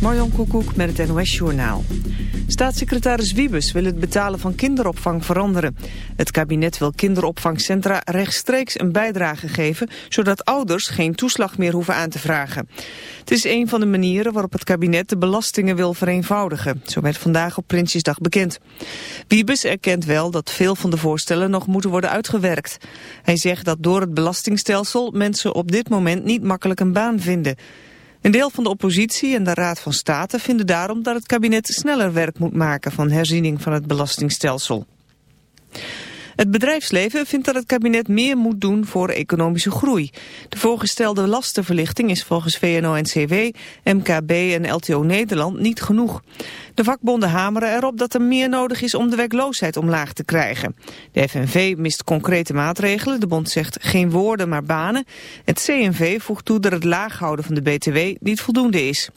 Marjon Koekoek met het NOS Journaal. Staatssecretaris Wiebes wil het betalen van kinderopvang veranderen. Het kabinet wil kinderopvangcentra rechtstreeks een bijdrage geven... zodat ouders geen toeslag meer hoeven aan te vragen. Het is een van de manieren waarop het kabinet de belastingen wil vereenvoudigen. Zo werd vandaag op Prinsjesdag bekend. Wiebes erkent wel dat veel van de voorstellen nog moeten worden uitgewerkt. Hij zegt dat door het belastingstelsel mensen op dit moment niet makkelijk een baan vinden... Een deel van de oppositie en de Raad van State vinden daarom dat het kabinet sneller werk moet maken van herziening van het belastingstelsel. Het bedrijfsleven vindt dat het kabinet meer moet doen voor economische groei. De voorgestelde lastenverlichting is volgens VNO-NCW, MKB en LTO Nederland niet genoeg. De vakbonden hameren erop dat er meer nodig is om de werkloosheid omlaag te krijgen. De FNV mist concrete maatregelen. De bond zegt geen woorden maar banen. Het CNV voegt toe dat het laag houden van de BTW niet voldoende is.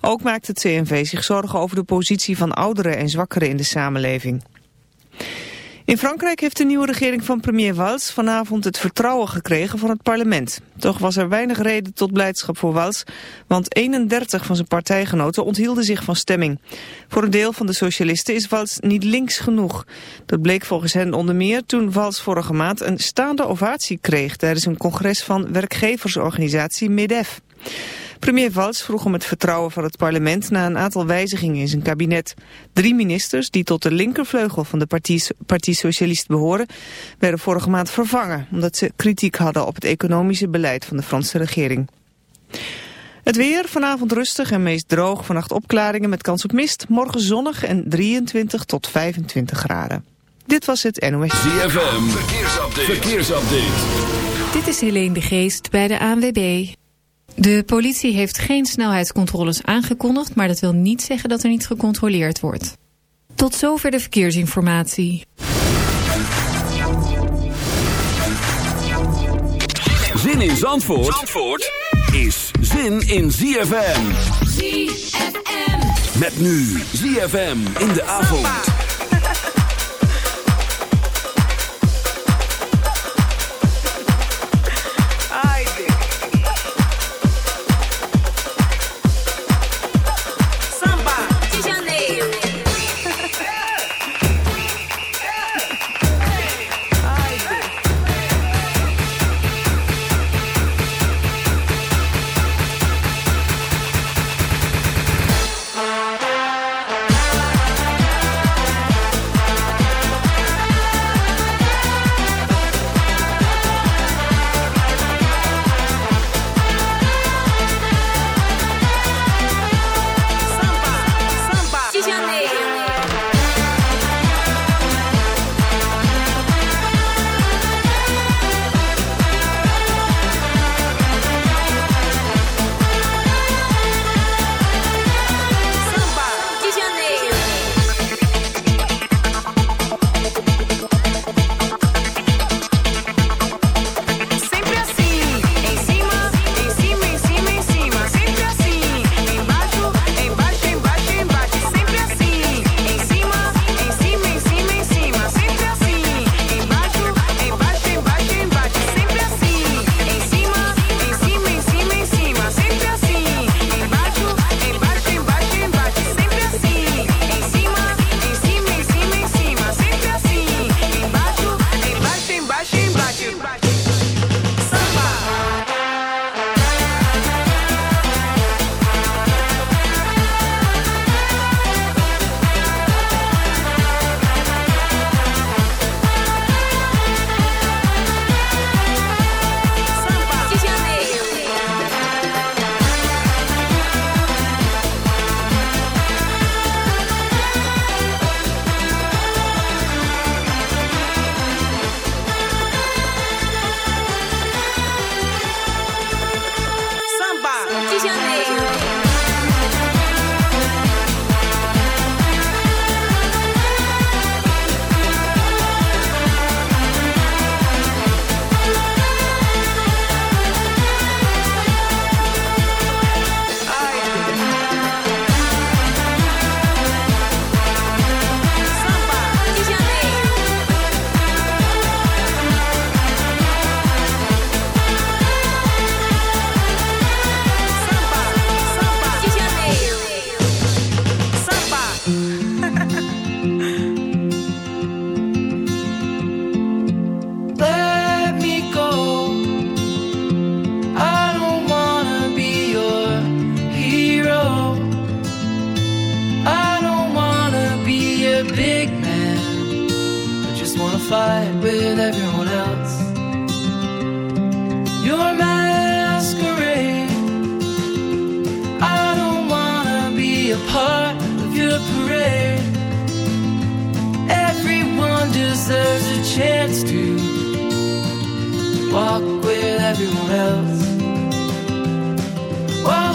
Ook maakt het CNV zich zorgen over de positie van ouderen en zwakkeren in de samenleving. In Frankrijk heeft de nieuwe regering van premier Valls vanavond het vertrouwen gekregen van het parlement. Toch was er weinig reden tot blijdschap voor Valls, want 31 van zijn partijgenoten onthielden zich van stemming. Voor een deel van de socialisten is Valls niet links genoeg. Dat bleek volgens hen onder meer toen Valls vorige maand een staande ovatie kreeg tijdens een congres van werkgeversorganisatie MEDEF. Premier Valls vroeg om het vertrouwen van het parlement na een aantal wijzigingen in zijn kabinet. Drie ministers die tot de linkervleugel van de Partij Socialist behoren, werden vorige maand vervangen omdat ze kritiek hadden op het economische beleid van de Franse regering. Het weer, vanavond rustig en meest droog, vannacht opklaringen met kans op mist, morgen zonnig en 23 tot 25 graden. Dit was het NOS. ZFM, verkeersupdate. verkeersupdate. Dit is Helene de Geest bij de ANWB. De politie heeft geen snelheidscontroles aangekondigd... maar dat wil niet zeggen dat er niet gecontroleerd wordt. Tot zover de verkeersinformatie. Zin in Zandvoort, Zandvoort is zin in ZFM. ZFM. Met nu ZFM in de avond. With everyone else. While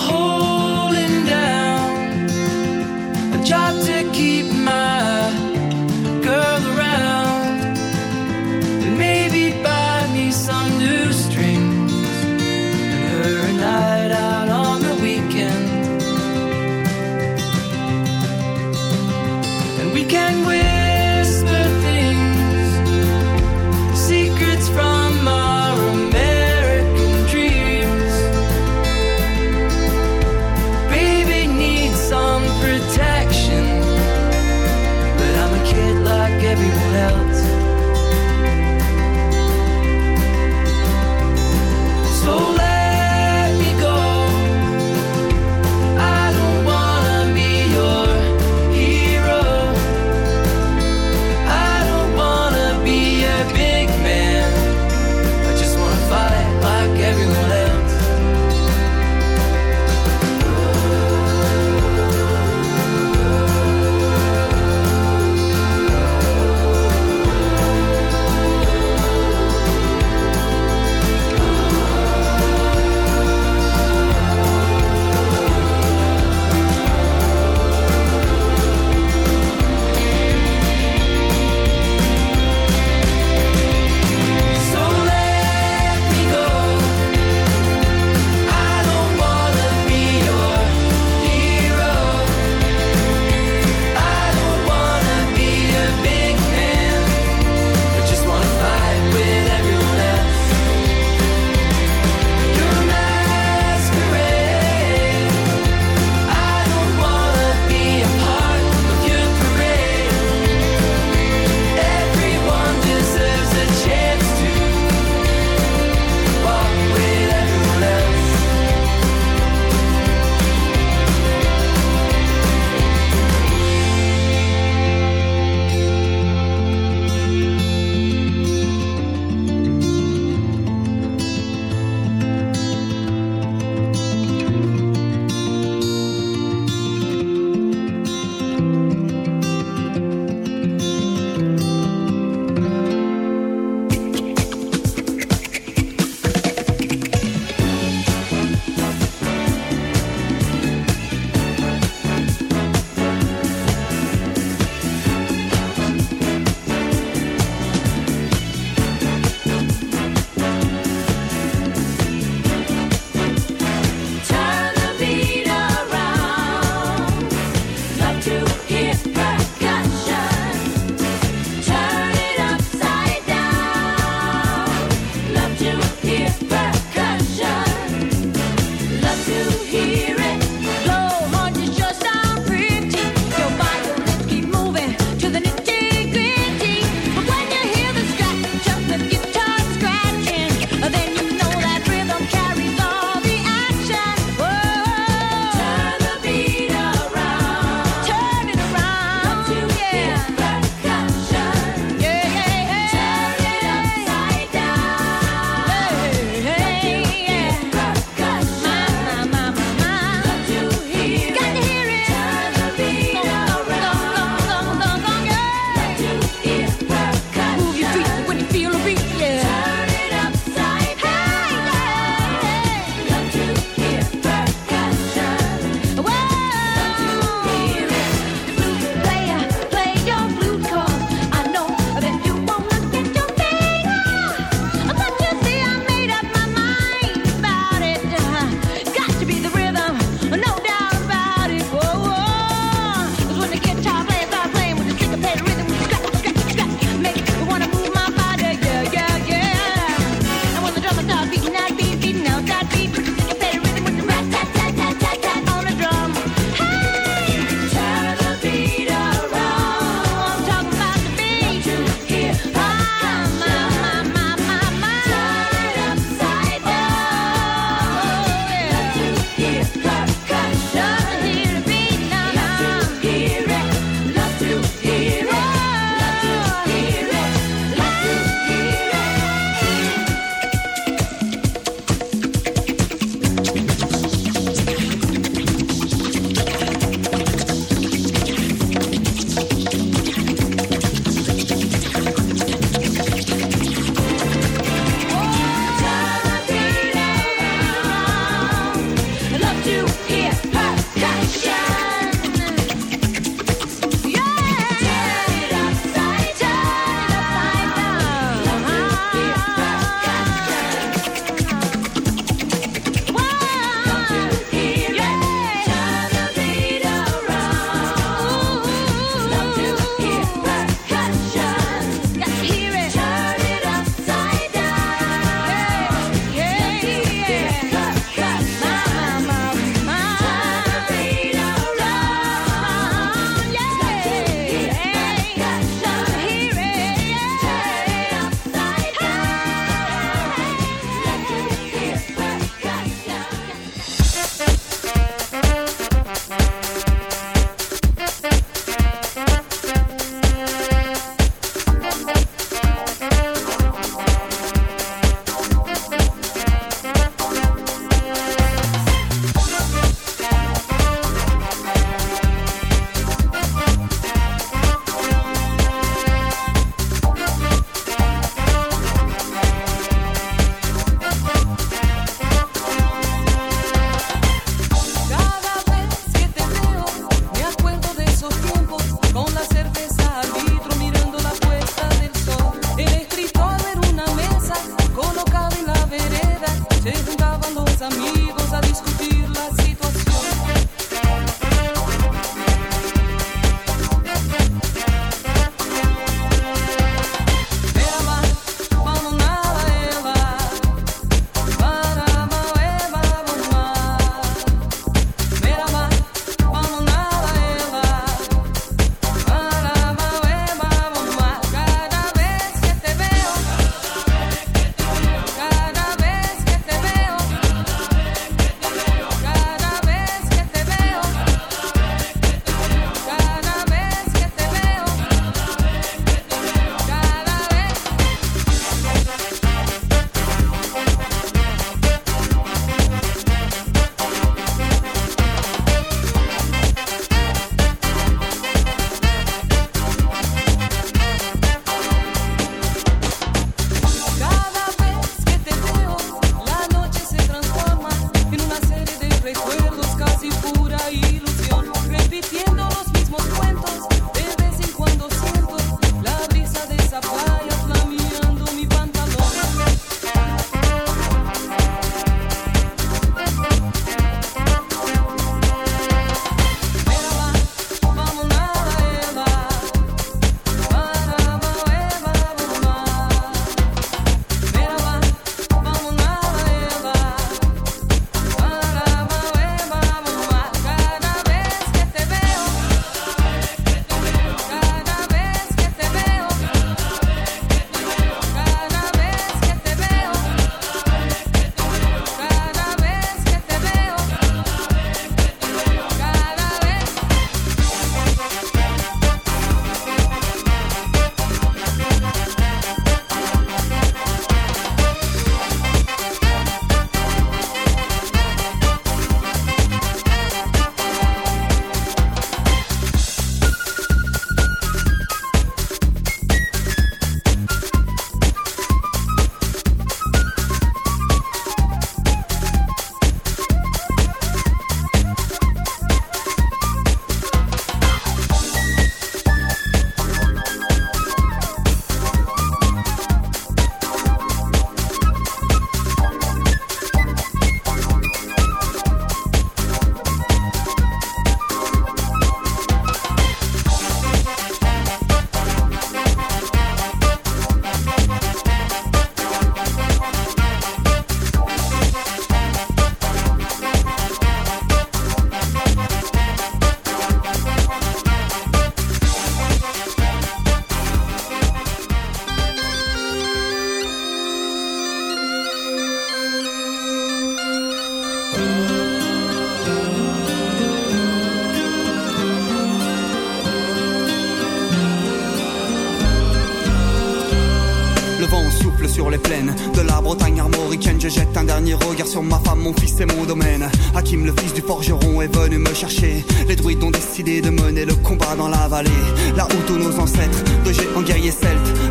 de mener le combat dans la vallée. Là où tous nos ancêtres, de géants guerriers celtes,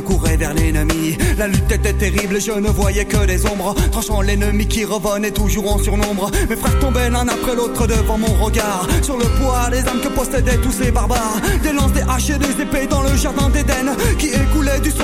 Courait vers l'ennemi. La lutte était terrible je ne voyais que des ombres. Tranchant l'ennemi qui revenait toujours en surnombre. Mes frères tombaient l'un après l'autre devant mon regard. Sur le poids des âmes que possédaient tous ces barbares. Des lances, des haches et des épées dans le jardin d'Éden. Qui écoulait du sang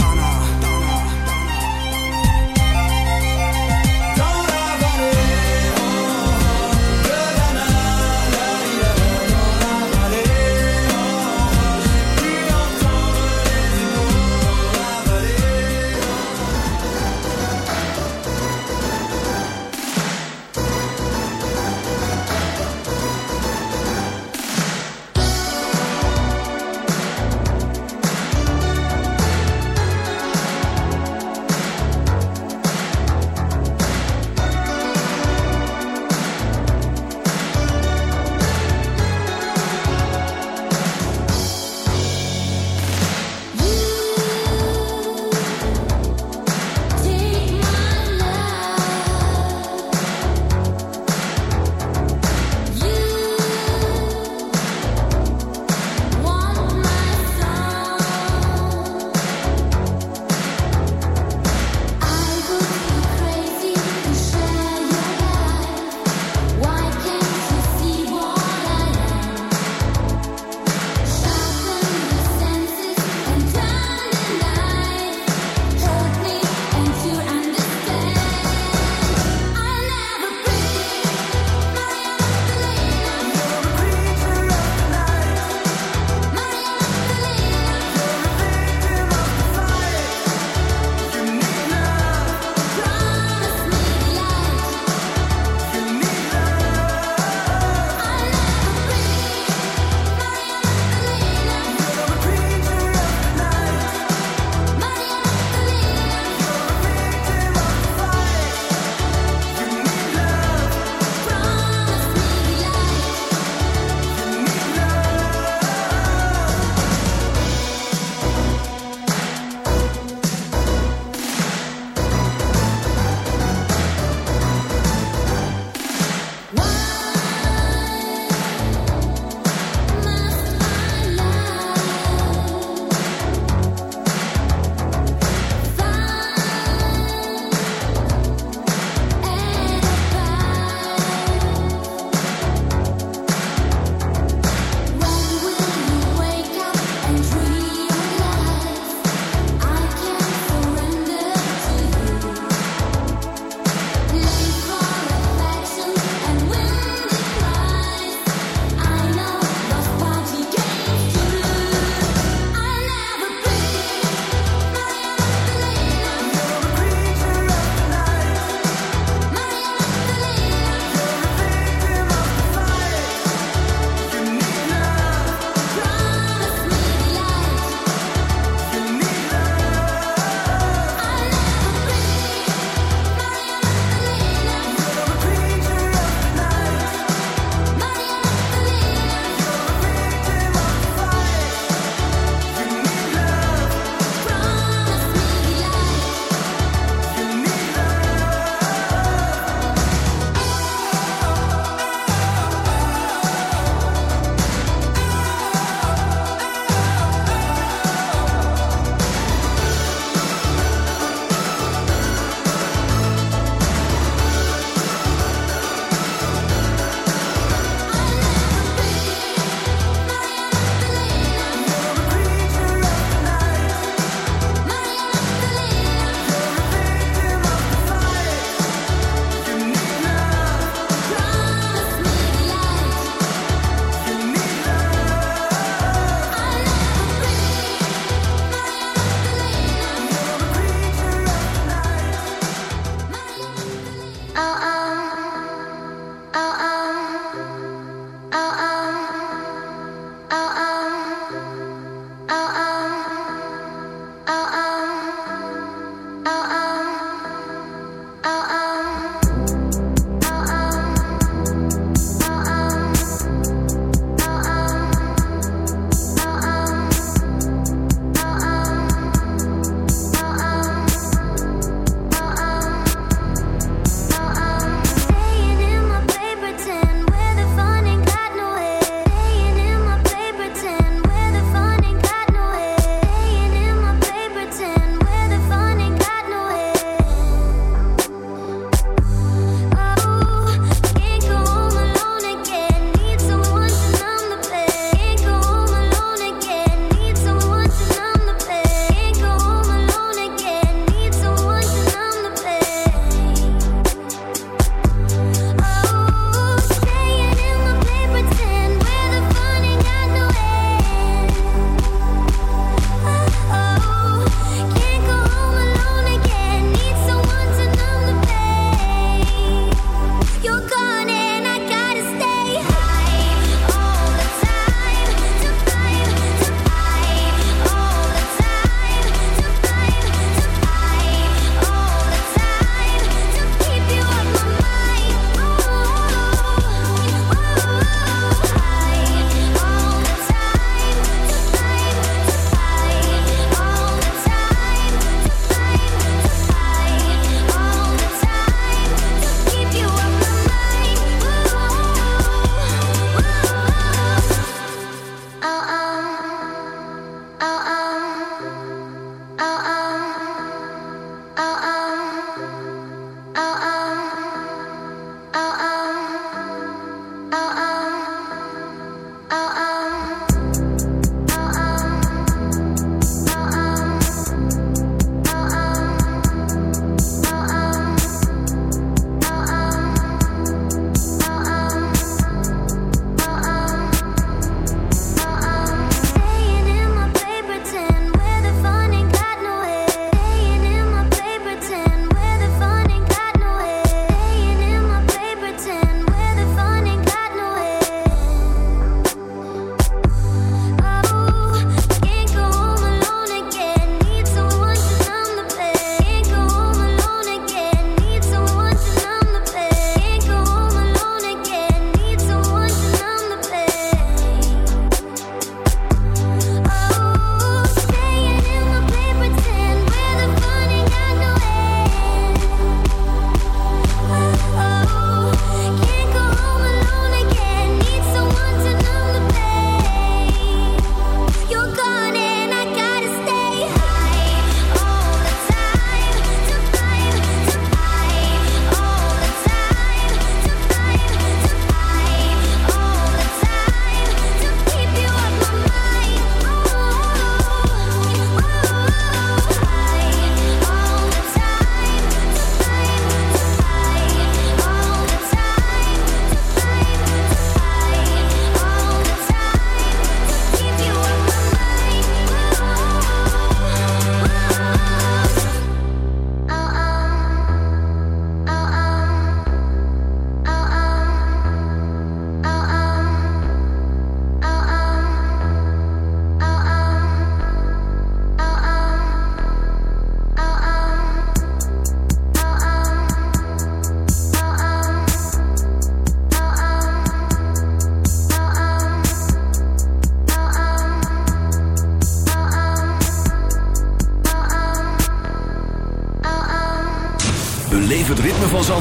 ああ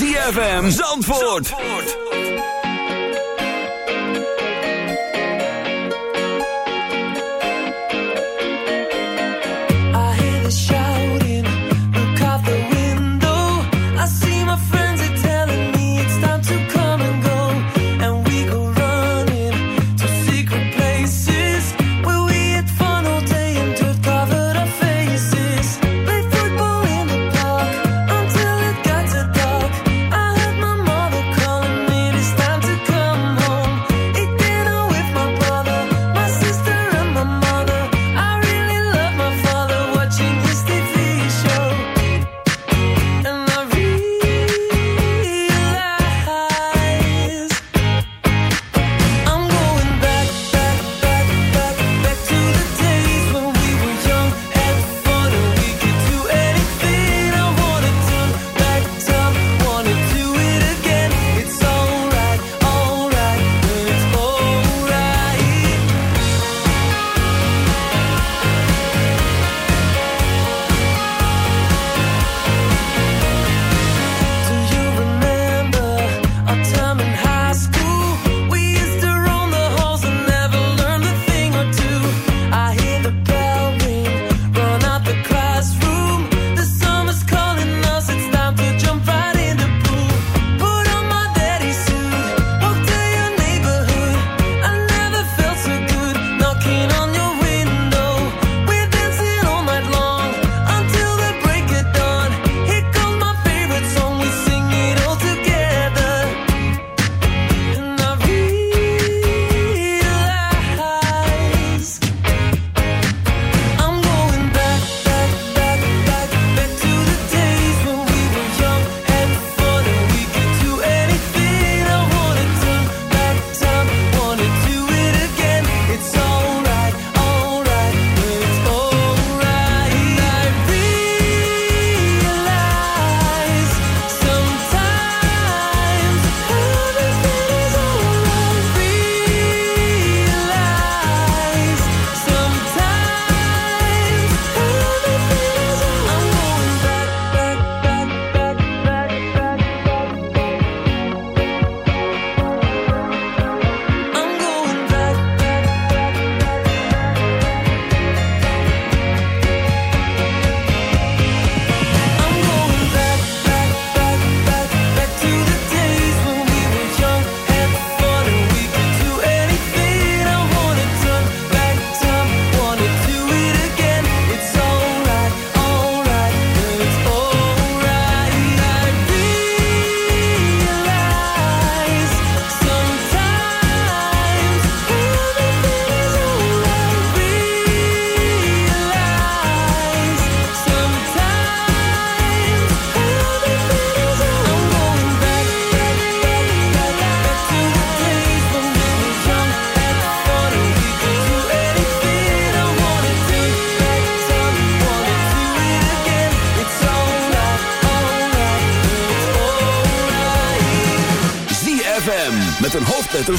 ZFM Zandvoort.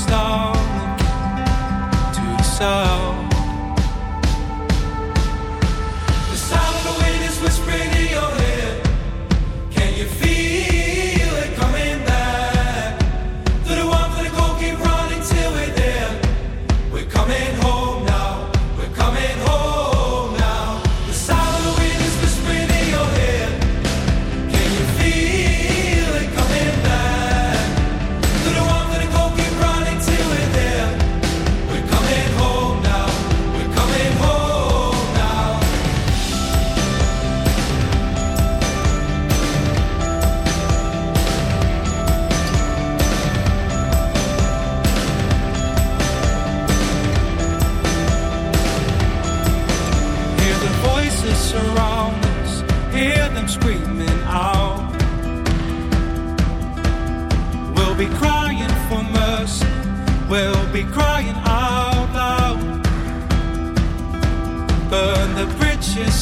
star to the south.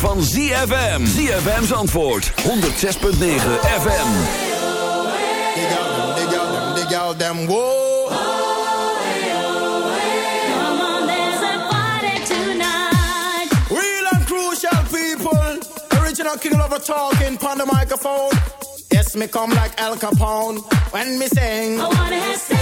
zomer van ZFM. ZFM's antwoord. 106.9 FM. Dig out them, dig out them, dig out them, whoa. King Lover talking on the microphone. Yes, me come like Al Capone when me sing. I wanna have sex.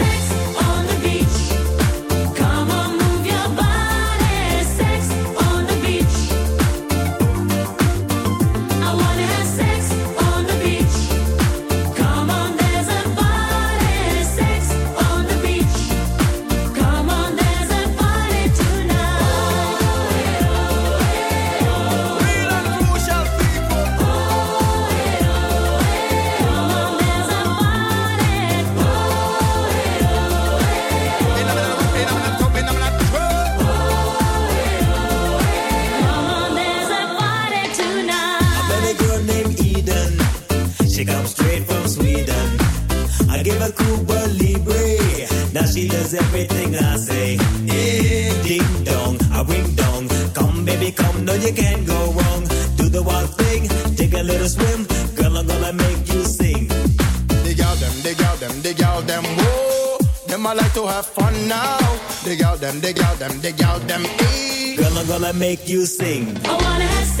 make you sing. I wanna have